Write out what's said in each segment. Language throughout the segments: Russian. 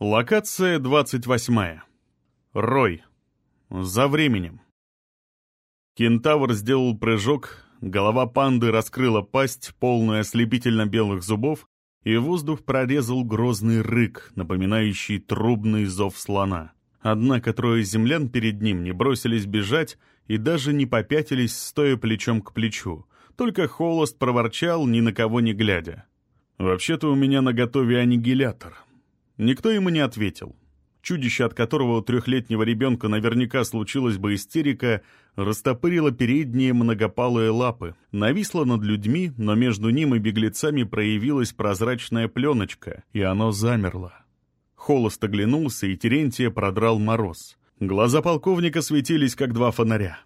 Локация 28. Рой. За временем. Кентавр сделал прыжок, голова панды раскрыла пасть, полную ослепительно белых зубов, и воздух прорезал грозный рык, напоминающий трубный зов слона. Однако трое землян перед ним не бросились бежать и даже не попятились, стоя плечом к плечу. Только холост проворчал, ни на кого не глядя. «Вообще-то у меня на готове аннигилятор». Никто ему не ответил. Чудище, от которого у трехлетнего ребенка наверняка случилась бы истерика, растопырило передние многопалые лапы, нависло над людьми, но между ним и беглецами проявилась прозрачная пленочка, и оно замерло. Холост оглянулся, и Терентия продрал мороз. Глаза полковника светились, как два фонаря.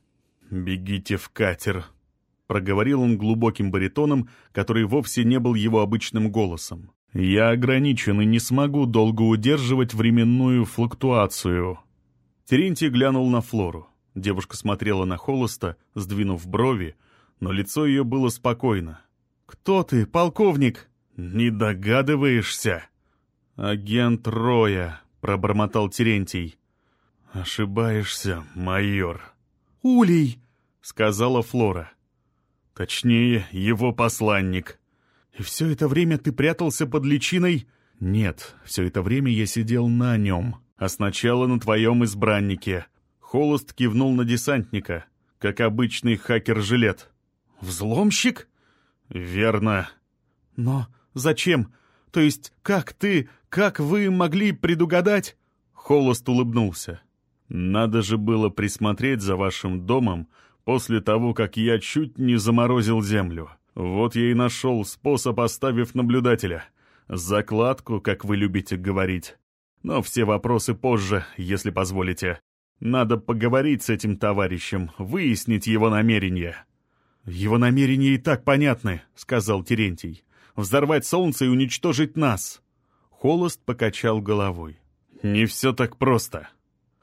«Бегите в катер», — проговорил он глубоким баритоном, который вовсе не был его обычным голосом. «Я ограничен и не смогу долго удерживать временную флуктуацию». Терентий глянул на Флору. Девушка смотрела на Холоста, сдвинув брови, но лицо ее было спокойно. «Кто ты, полковник?» «Не догадываешься?» «Агент Роя», — пробормотал Терентий. «Ошибаешься, майор». «Улей!» — сказала Флора. «Точнее, его посланник». «И все это время ты прятался под личиной?» «Нет, все это время я сидел на нем, а сначала на твоем избраннике». Холост кивнул на десантника, как обычный хакер-жилет. «Взломщик?» «Верно». «Но зачем? То есть как ты, как вы могли предугадать?» Холост улыбнулся. «Надо же было присмотреть за вашим домом после того, как я чуть не заморозил землю. Вот я и нашел способ, оставив наблюдателя. Закладку, как вы любите говорить. Но все вопросы позже, если позволите. Надо поговорить с этим товарищем, выяснить его намерения». «Его намерения и так понятны», — сказал Терентий. «Взорвать солнце и уничтожить нас». Холост покачал головой. «Не все так просто».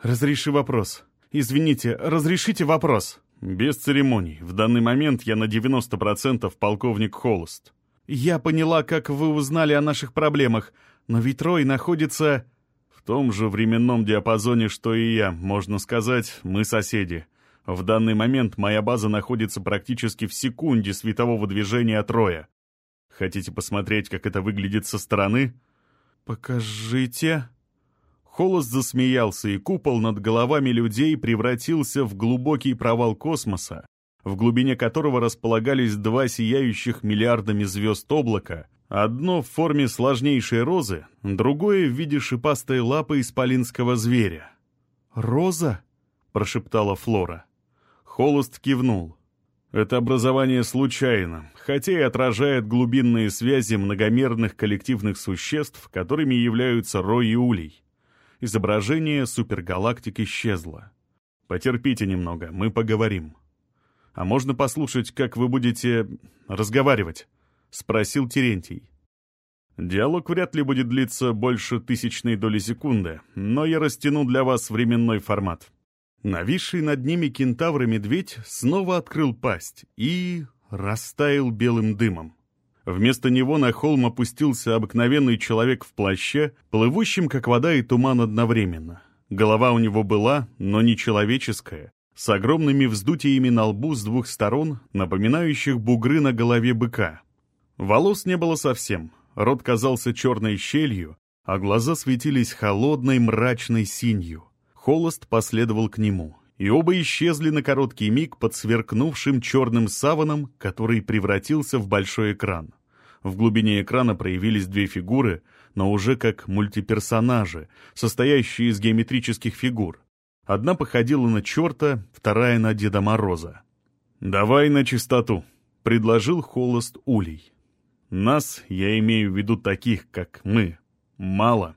«Разреши вопрос. Извините, разрешите вопрос». «Без церемоний. В данный момент я на 90% полковник Холост». «Я поняла, как вы узнали о наших проблемах, но ведь Рой находится...» «В том же временном диапазоне, что и я, можно сказать, мы соседи. В данный момент моя база находится практически в секунде светового движения от Роя. Хотите посмотреть, как это выглядит со стороны?» «Покажите...» Холост засмеялся, и купол над головами людей превратился в глубокий провал космоса, в глубине которого располагались два сияющих миллиардами звезд облака, одно в форме сложнейшей розы, другое в виде шипастой лапы исполинского зверя. «Роза?» — прошептала Флора. Холост кивнул. Это образование случайно, хотя и отражает глубинные связи многомерных коллективных существ, которыми являются Рой и Улей изображение супергалактик исчезло. Потерпите немного, мы поговорим. А можно послушать, как вы будете разговаривать? Спросил Терентий. Диалог вряд ли будет длиться больше тысячной доли секунды, но я растяну для вас временной формат. Нависший над ними кентавр-медведь снова открыл пасть и растаял белым дымом. Вместо него на холм опустился обыкновенный человек в плаще, плывущим, как вода и туман одновременно. Голова у него была, но не человеческая, с огромными вздутиями на лбу с двух сторон, напоминающих бугры на голове быка. Волос не было совсем, рот казался черной щелью, а глаза светились холодной мрачной синью. Холост последовал к нему, и оба исчезли на короткий миг под сверкнувшим черным саваном, который превратился в большой экран. В глубине экрана проявились две фигуры, но уже как мультиперсонажи, состоящие из геометрических фигур. Одна походила на черта, вторая на Деда Мороза. «Давай на чистоту», — предложил Холост Улей. «Нас, я имею в виду таких, как мы, мало»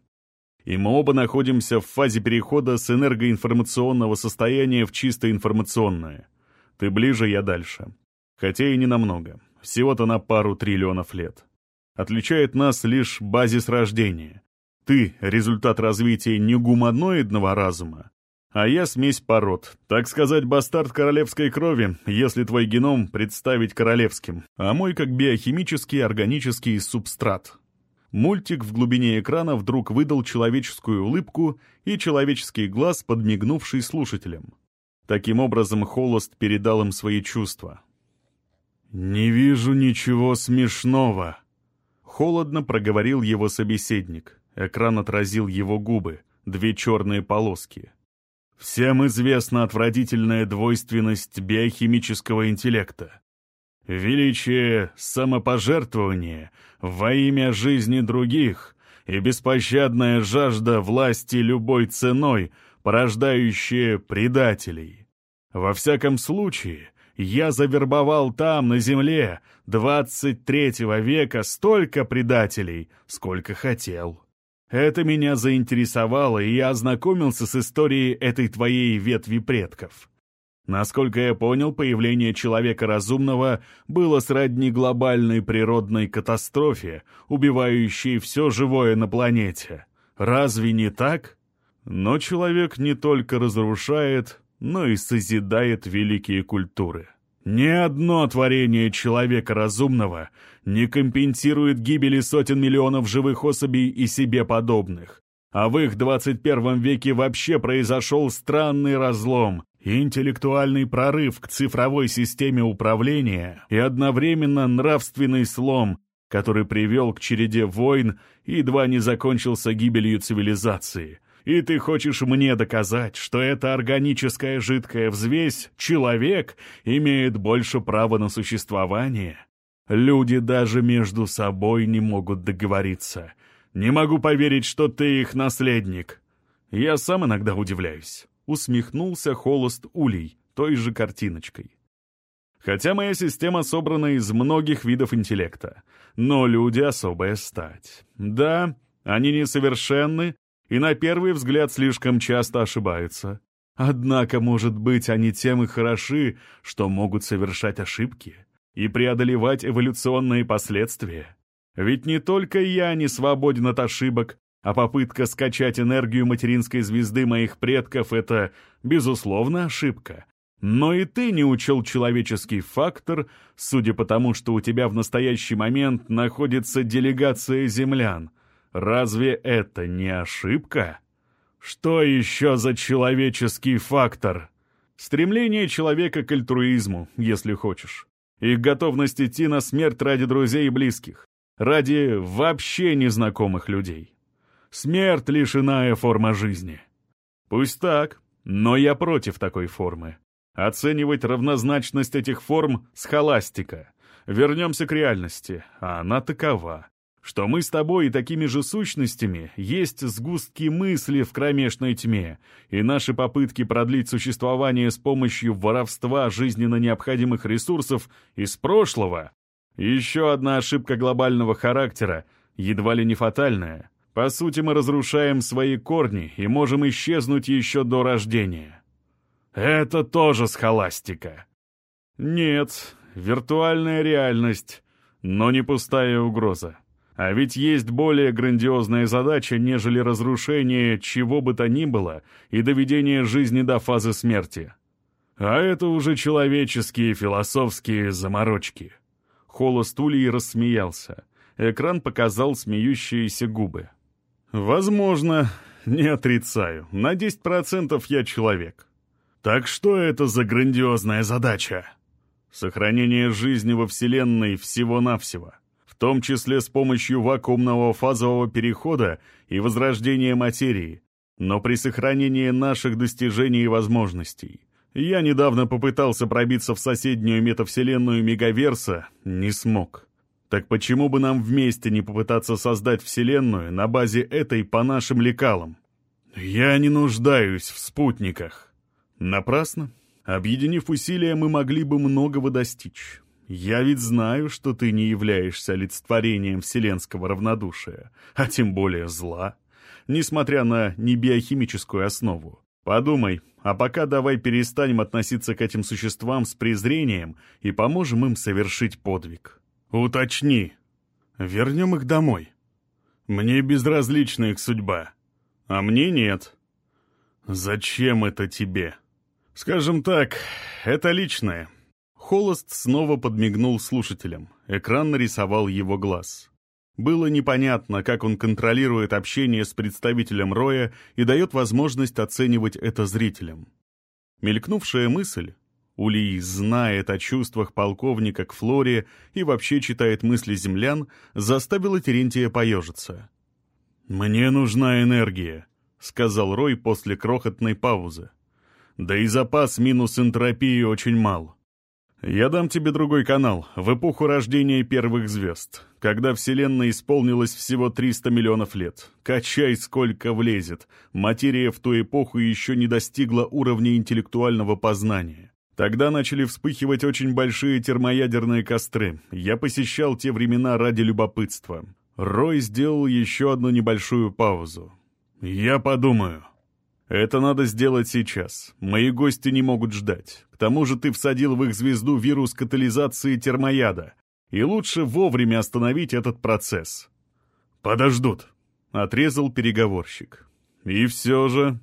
и мы оба находимся в фазе перехода с энергоинформационного состояния в чисто информационное. Ты ближе, я дальше. Хотя и не намного, всего-то на пару триллионов лет. Отличает нас лишь базис рождения. Ты — результат развития не гуманоидного разума, а я смесь пород, так сказать, бастард королевской крови, если твой геном представить королевским, а мой как биохимический органический субстрат. Мультик в глубине экрана вдруг выдал человеческую улыбку и человеческий глаз, подмигнувший слушателям. Таким образом, Холост передал им свои чувства. «Не вижу ничего смешного», — холодно проговорил его собеседник. Экран отразил его губы, две черные полоски. «Всем известна отвратительная двойственность биохимического интеллекта. Величие самопожертвования во имя жизни других и беспощадная жажда власти любой ценой, порождающая предателей. Во всяком случае, я завербовал там, на земле, 23 века столько предателей, сколько хотел. Это меня заинтересовало, и я ознакомился с историей этой твоей ветви предков. Насколько я понял, появление человека разумного было сродни глобальной природной катастрофе, убивающей все живое на планете. Разве не так? Но человек не только разрушает, но и созидает великие культуры. Ни одно творение человека разумного не компенсирует гибели сотен миллионов живых особей и себе подобных. А в их 21 веке вообще произошел странный разлом, интеллектуальный прорыв к цифровой системе управления и одновременно нравственный слом, который привел к череде войн и едва не закончился гибелью цивилизации. И ты хочешь мне доказать, что эта органическая жидкая взвесь, человек, имеет больше права на существование? Люди даже между собой не могут договориться. Не могу поверить, что ты их наследник. Я сам иногда удивляюсь усмехнулся холост улей той же картиночкой. Хотя моя система собрана из многих видов интеллекта, но люди — особая стать. Да, они несовершенны и на первый взгляд слишком часто ошибаются. Однако, может быть, они тем и хороши, что могут совершать ошибки и преодолевать эволюционные последствия. Ведь не только я не свободен от ошибок, а попытка скачать энергию материнской звезды моих предков — это, безусловно, ошибка. Но и ты не учел человеческий фактор, судя по тому, что у тебя в настоящий момент находится делегация землян. Разве это не ошибка? Что еще за человеческий фактор? Стремление человека к альтруизму, если хочешь. И готовность идти на смерть ради друзей и близких. Ради вообще незнакомых людей. Смерть — лишь форма жизни. Пусть так, но я против такой формы. Оценивать равнозначность этих форм — схоластика. Вернемся к реальности, а она такова. Что мы с тобой и такими же сущностями есть сгустки мысли в кромешной тьме, и наши попытки продлить существование с помощью воровства жизненно необходимых ресурсов из прошлого — еще одна ошибка глобального характера, едва ли не фатальная — по сути, мы разрушаем свои корни и можем исчезнуть еще до рождения. Это тоже схоластика. Нет, виртуальная реальность, но не пустая угроза. А ведь есть более грандиозная задача, нежели разрушение чего бы то ни было и доведение жизни до фазы смерти. А это уже человеческие философские заморочки. Холост Улей рассмеялся. Экран показал смеющиеся губы. Возможно, не отрицаю. На 10% я человек. Так что это за грандиозная задача? Сохранение жизни во Вселенной всего-навсего, в том числе с помощью вакуумного фазового перехода и возрождения материи, но при сохранении наших достижений и возможностей. Я недавно попытался пробиться в соседнюю метавселенную Мегаверса, не смог. Так почему бы нам вместе не попытаться создать Вселенную на базе этой по нашим лекалам? Я не нуждаюсь в спутниках. Напрасно. Объединив усилия, мы могли бы многого достичь. Я ведь знаю, что ты не являешься олицетворением вселенского равнодушия, а тем более зла, несмотря на небиохимическую основу. Подумай, а пока давай перестанем относиться к этим существам с презрением и поможем им совершить подвиг. «Уточни. Вернем их домой. Мне безразлична их судьба, а мне нет. Зачем это тебе? Скажем так, это личное». Холост снова подмигнул слушателям. Экран нарисовал его глаз. Было непонятно, как он контролирует общение с представителем Роя и дает возможность оценивать это зрителям. Мелькнувшая мысль, Улей знает о чувствах полковника к Флоре и вообще читает мысли землян, заставила Терентия поежиться. «Мне нужна энергия», — сказал Рой после крохотной паузы. «Да и запас минус энтропии очень мал. Я дам тебе другой канал, в эпоху рождения первых звезд, когда Вселенная исполнилась всего 300 миллионов лет. Качай, сколько влезет. Материя в ту эпоху еще не достигла уровня интеллектуального познания. Тогда начали вспыхивать очень большие термоядерные костры. Я посещал те времена ради любопытства. Рой сделал еще одну небольшую паузу. «Я подумаю». «Это надо сделать сейчас. Мои гости не могут ждать. К тому же ты всадил в их звезду вирус катализации термояда. И лучше вовремя остановить этот процесс». «Подождут», — отрезал переговорщик. «И все же...»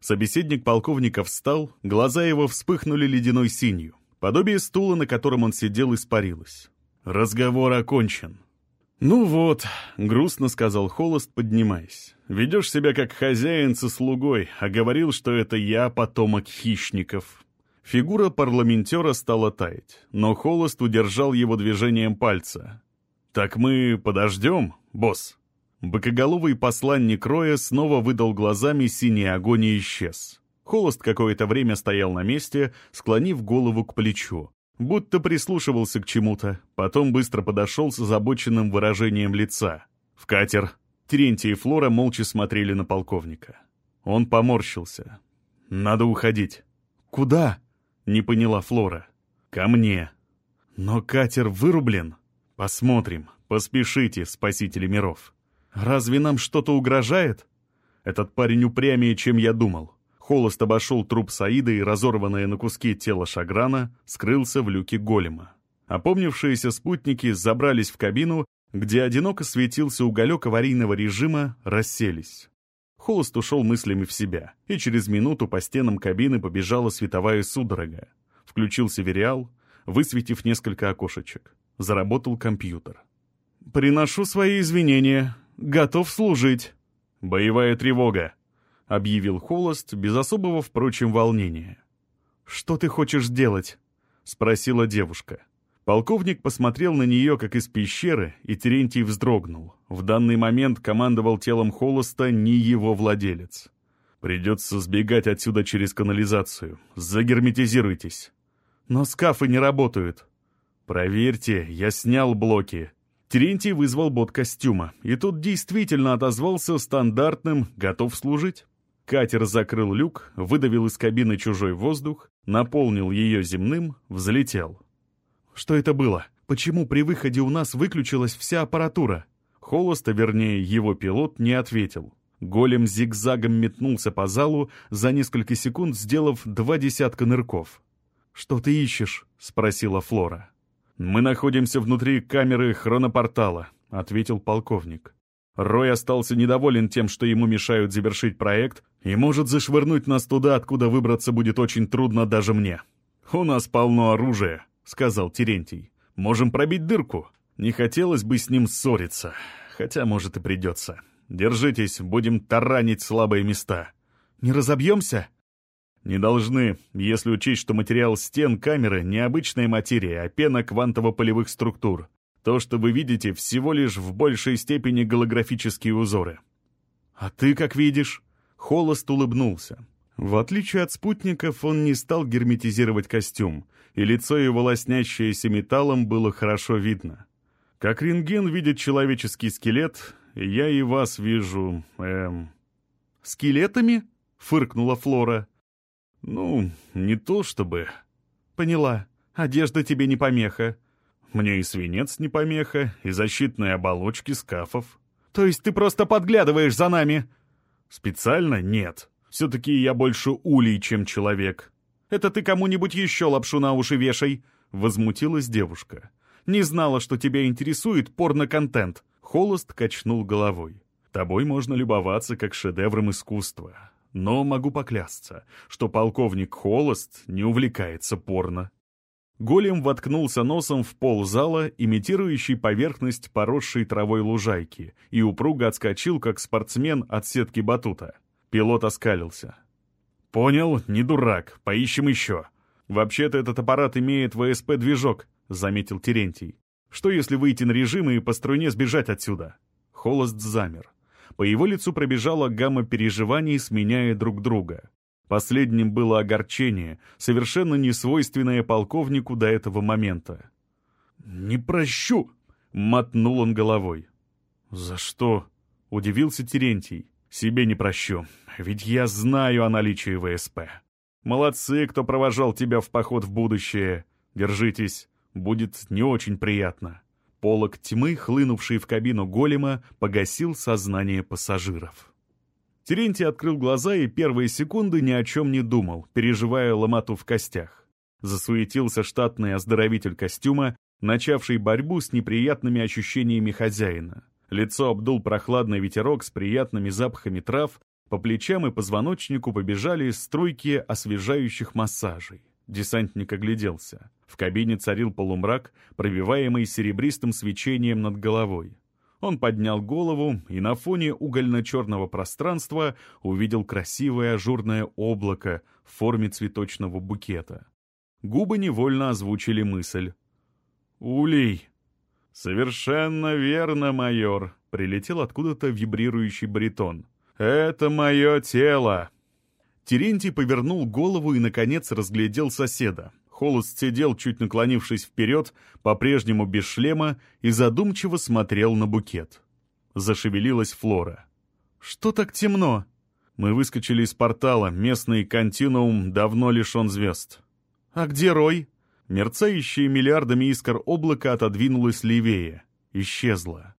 Собеседник полковника встал, глаза его вспыхнули ледяной синью. Подобие стула, на котором он сидел, испарилось. «Разговор окончен». «Ну вот», — грустно сказал Холост, поднимаясь. «Ведешь себя как хозяин со слугой, а говорил, что это я потомок хищников». Фигура парламентера стала таять, но Холост удержал его движением пальца. «Так мы подождем, босс?» Быкоголовый посланник Роя снова выдал глазами синий огонь и исчез. Холост какое-то время стоял на месте, склонив голову к плечу, будто прислушивался к чему-то, потом быстро подошел с озабоченным выражением лица. «В катер!» Терентий и Флора молча смотрели на полковника. Он поморщился. «Надо уходить». «Куда?» — не поняла Флора. «Ко мне». «Но катер вырублен?» «Посмотрим. Поспешите, спасители миров». «Разве нам что-то угрожает?» Этот парень упрямее, чем я думал. Холост обошел труп Саида и разорванное на куски тело Шаграна скрылся в люке голема. Опомнившиеся спутники забрались в кабину, где одиноко светился уголек аварийного режима, расселись. Холост ушел мыслями в себя, и через минуту по стенам кабины побежала световая судорога. Включился вериал, высветив несколько окошечек. Заработал компьютер. «Приношу свои извинения», готов служить». «Боевая тревога», — объявил Холост без особого, впрочем, волнения. «Что ты хочешь сделать?» — спросила девушка. Полковник посмотрел на нее, как из пещеры, и Терентий вздрогнул. В данный момент командовал телом Холоста не его владелец. «Придется сбегать отсюда через канализацию. Загерметизируйтесь». «Но скафы не работают». «Проверьте, я снял блоки. Терентий вызвал бот костюма, и тут действительно отозвался стандартным «готов служить». Катер закрыл люк, выдавил из кабины чужой воздух, наполнил ее земным, взлетел. «Что это было? Почему при выходе у нас выключилась вся аппаратура?» Холоста, вернее, его пилот, не ответил. Голем зигзагом метнулся по залу, за несколько секунд сделав два десятка нырков. «Что ты ищешь?» — спросила Флора. «Мы находимся внутри камеры хронопортала», — ответил полковник. Рой остался недоволен тем, что ему мешают завершить проект, и может зашвырнуть нас туда, откуда выбраться будет очень трудно даже мне. «У нас полно оружия», — сказал Терентий. «Можем пробить дырку. Не хотелось бы с ним ссориться, хотя, может, и придется. Держитесь, будем таранить слабые места». «Не разобьемся?» Не должны, если учесть, что материал стен камеры — не обычная материя, а пена квантово-полевых структур. То, что вы видите, всего лишь в большей степени голографические узоры. «А ты как видишь?» Холост улыбнулся. В отличие от спутников, он не стал герметизировать костюм, и лицо его, лоснящееся металлом, было хорошо видно. Как рентген видит человеческий скелет, я и вас вижу, эм... «Скелетами?» — фыркнула Флора. «Ну, не то чтобы...» «Поняла. Одежда тебе не помеха». «Мне и свинец не помеха, и защитные оболочки скафов». «То есть ты просто подглядываешь за нами?» «Специально нет. Все-таки я больше улей, чем человек». «Это ты кому-нибудь еще лапшу на уши вешай», — возмутилась девушка. «Не знала, что тебя интересует порно-контент». Холост качнул головой. «Тобой можно любоваться как шедевром искусства но могу поклясться, что полковник Холост не увлекается порно. Голем воткнулся носом в пол зала, имитирующий поверхность поросшей травой лужайки, и упруго отскочил, как спортсмен от сетки батута. Пилот оскалился. «Понял, не дурак, поищем еще. Вообще-то этот аппарат имеет ВСП-движок», — заметил Терентий. «Что если выйти на режим и по струне сбежать отсюда?» Холост замер. По его лицу пробежала гамма переживаний, сменяя друг друга. Последним было огорчение, совершенно несвойственное полковнику до этого момента. «Не прощу!» — мотнул он головой. «За что?» — удивился Терентий. «Себе не прощу, ведь я знаю о наличии ВСП. Молодцы, кто провожал тебя в поход в будущее. Держитесь, будет не очень приятно». Полок тьмы, хлынувший в кабину голема, погасил сознание пассажиров. Терентий открыл глаза и первые секунды ни о чем не думал, переживая ломоту в костях. Засуетился штатный оздоровитель костюма, начавший борьбу с неприятными ощущениями хозяина. Лицо обдул прохладный ветерок с приятными запахами трав, по плечам и позвоночнику побежали струйки освежающих массажей. Десантник огляделся. В кабине царил полумрак, пробиваемый серебристым свечением над головой. Он поднял голову и на фоне угольно-черного пространства увидел красивое ажурное облако в форме цветочного букета. Губы невольно озвучили мысль. «Улей!» «Совершенно верно, майор!» — прилетел откуда-то вибрирующий баритон. «Это мое тело!» Терентий повернул голову и, наконец, разглядел соседа. Холост сидел, чуть наклонившись вперед, по-прежнему без шлема, и задумчиво смотрел на букет. Зашевелилась Флора. «Что так темно?» Мы выскочили из портала, местный континуум давно лишен звезд. «А где Рой?» Мерцающее миллиардами искр облако отодвинулось левее. Исчезло.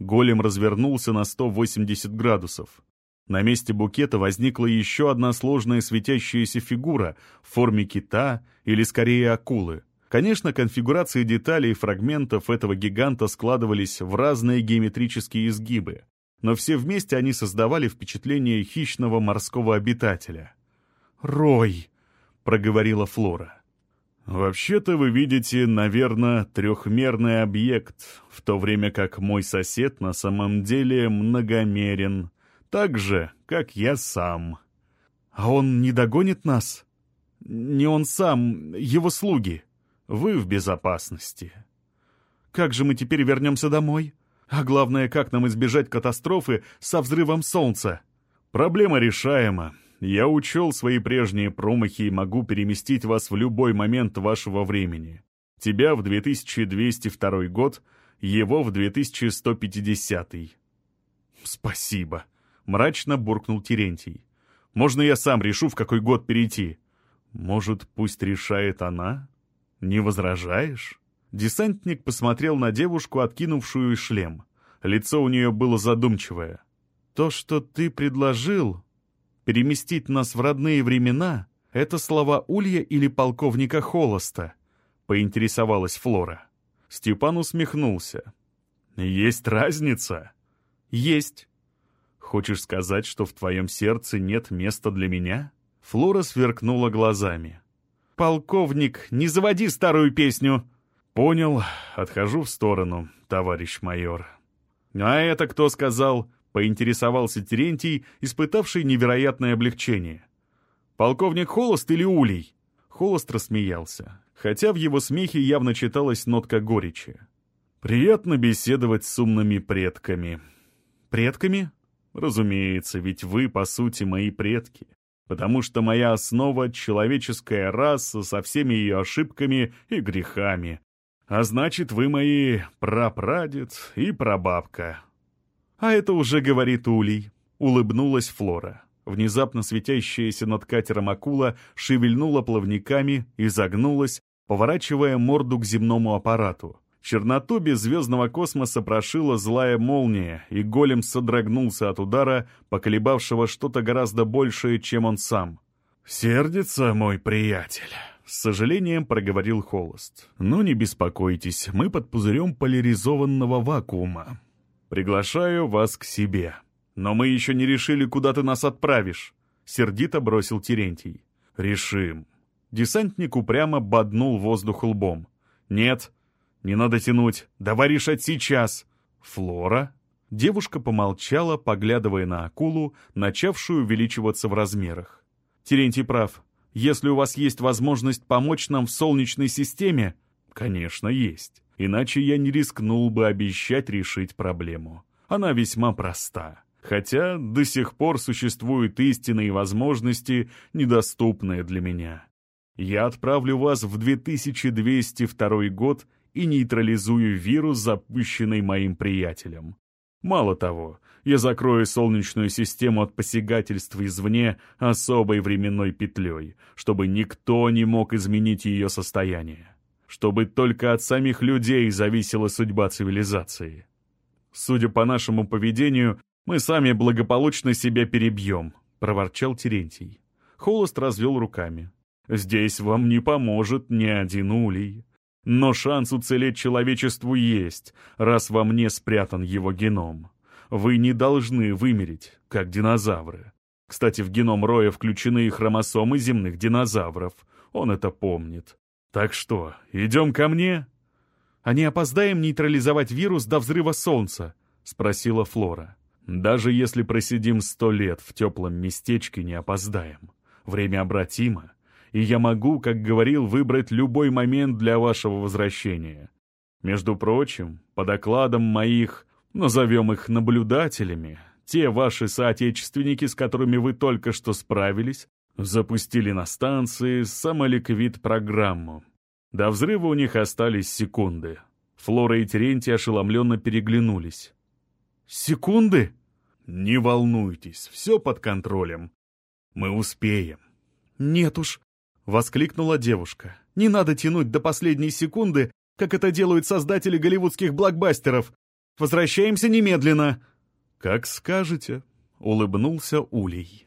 Голем развернулся на 180 градусов. На месте букета возникла еще одна сложная светящаяся фигура в форме кита или скорее акулы. Конечно, конфигурации деталей и фрагментов этого гиганта складывались в разные геометрические изгибы, но все вместе они создавали впечатление хищного морского обитателя. «Рой!» — проговорила Флора. «Вообще-то вы видите, наверное, трехмерный объект, в то время как мой сосед на самом деле многомерен», так же, как я сам. А он не догонит нас? Не он сам, его слуги. Вы в безопасности. Как же мы теперь вернемся домой? А главное, как нам избежать катастрофы со взрывом солнца? Проблема решаема. Я учел свои прежние промахи и могу переместить вас в любой момент вашего времени. Тебя в 2202 год, его в 2150. Спасибо. — мрачно буркнул Терентий. «Можно я сам решу, в какой год перейти?» «Может, пусть решает она? Не возражаешь?» Десантник посмотрел на девушку, откинувшую шлем. Лицо у нее было задумчивое. «То, что ты предложил, переместить нас в родные времена, это слова Улья или полковника Холоста?» — поинтересовалась Флора. Степан усмехнулся. «Есть разница?» «Есть. Хочешь сказать, что в твоем сердце нет места для меня?» Флора сверкнула глазами. «Полковник, не заводи старую песню!» «Понял. Отхожу в сторону, товарищ майор». «А это кто сказал?» — поинтересовался Терентий, испытавший невероятное облегчение. «Полковник Холост или Улей?» Холост рассмеялся, хотя в его смехе явно читалась нотка горечи. «Приятно беседовать с умными предками». «Предками?» Разумеется, ведь вы, по сути, мои предки. Потому что моя основа — человеческая раса со всеми ее ошибками и грехами. А значит, вы мои прапрадед и прабабка. А это уже говорит Улей. Улыбнулась Флора. Внезапно светящаяся над катером акула шевельнула плавниками и загнулась, поворачивая морду к земному аппарату. Черноту беззвездного космоса прошила злая молния, и голем содрогнулся от удара, поколебавшего что-то гораздо большее, чем он сам. «Сердится мой приятель», — с сожалением проговорил Холост. «Ну не беспокойтесь, мы под пузырем поляризованного вакуума. Приглашаю вас к себе. Но мы еще не решили, куда ты нас отправишь», — сердито бросил Терентий. «Решим. Десантник упрямо боднул воздух лбом. «Нет, не надо тянуть. Давай решать сейчас». «Флора?» Девушка помолчала, поглядывая на акулу, начавшую увеличиваться в размерах. «Терентий прав. Если у вас есть возможность помочь нам в Солнечной системе...» «Конечно, есть. Иначе я не рискнул бы обещать решить проблему. Она весьма проста. Хотя до сих пор существуют истинные возможности, недоступные для меня. Я отправлю вас в 2202 год и нейтрализую вирус, запущенный моим приятелем. Мало того, я закрою Солнечную систему от посягательств извне особой временной петлей, чтобы никто не мог изменить ее состояние. Чтобы только от самих людей зависела судьба цивилизации. Судя по нашему поведению, мы сами благополучно себя перебьем», — проворчал Терентий. Холост развел руками. «Здесь вам не поможет ни один улей. Но шанс уцелеть человечеству есть, раз во мне спрятан его геном. Вы не должны вымереть, как динозавры. Кстати, в геном Роя включены и хромосомы земных динозавров. Он это помнит. Так что, идем ко мне?» «А не опоздаем нейтрализовать вирус до взрыва Солнца?» — спросила Флора. Даже если просидим сто лет в теплом местечке, не опоздаем. Время обратимо, и я могу, как говорил, выбрать любой момент для вашего возвращения. Между прочим, по докладам моих, назовем их наблюдателями, те ваши соотечественники, с которыми вы только что справились, запустили на станции самоликвид-программу. До взрыва у них остались секунды. Флора и Терентий ошеломленно переглянулись. «Секунды?» «Не волнуйтесь, все под контролем. Мы успеем». «Нет уж», — воскликнула девушка. «Не надо тянуть до последней секунды, как это делают создатели голливудских блокбастеров. Возвращаемся немедленно». «Как скажете», — улыбнулся Улей.